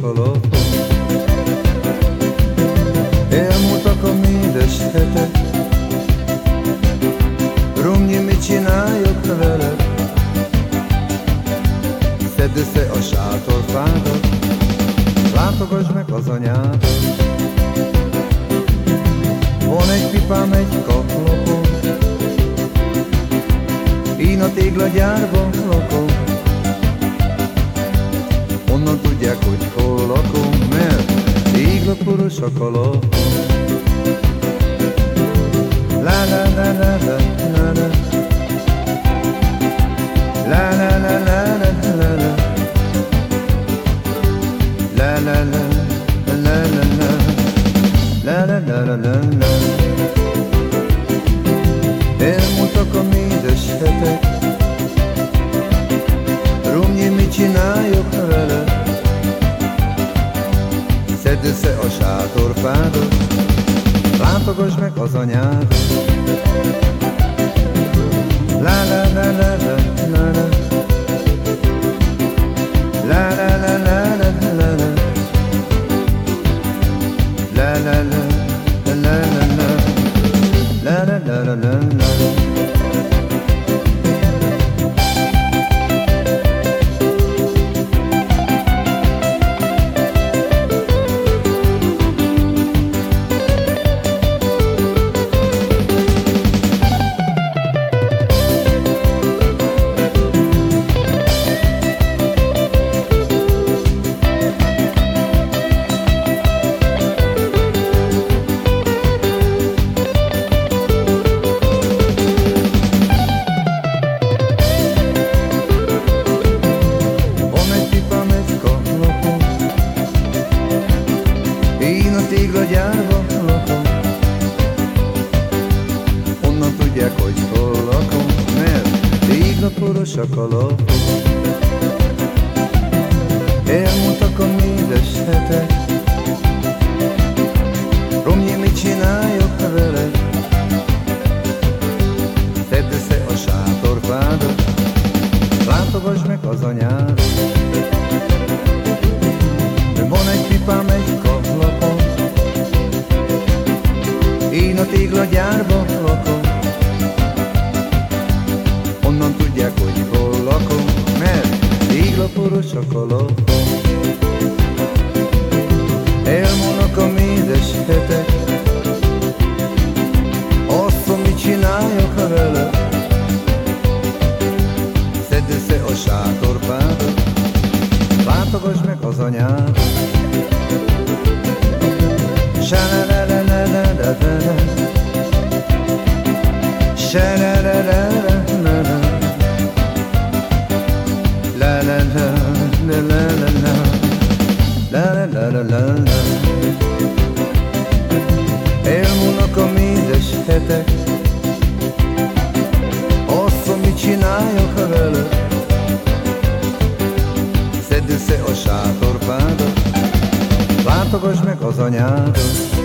kalapom. Elmúltak a mindes hetek, Rumnyi, mit csináljak vele? Szedd össze a sátorfádat, Látogass meg az anyádat. Van egy pipám, egy kaplapom, Én a téglagyárban lakom, onnan tudják, hogy hol lakom, mert téglaporos a kalapom. La la la la la la la La la la la la la la La la la la la la La la la la la la Elmúltak a médes hetek Látogass meg az anyádat La la la la la la la La la la la la la la La la la la la la la La la la la la a téglagyárban lakom. Onnan tudják, hogy hol lakom Mert téglaporos a kalapom Elmúltak a médes hetek. Romnyi, mit csináljak vele? Tedd össze a sátorfádat Látogass meg az anyád Van egy pipám, egy téglaporos a kalapom Elmúlnak a médes hetek Azt, mit csináljak vele Szedd össze a sátorfádat, látogass meg az anyád. Sa-la-la-la-la-la-la-la. Szedd össze a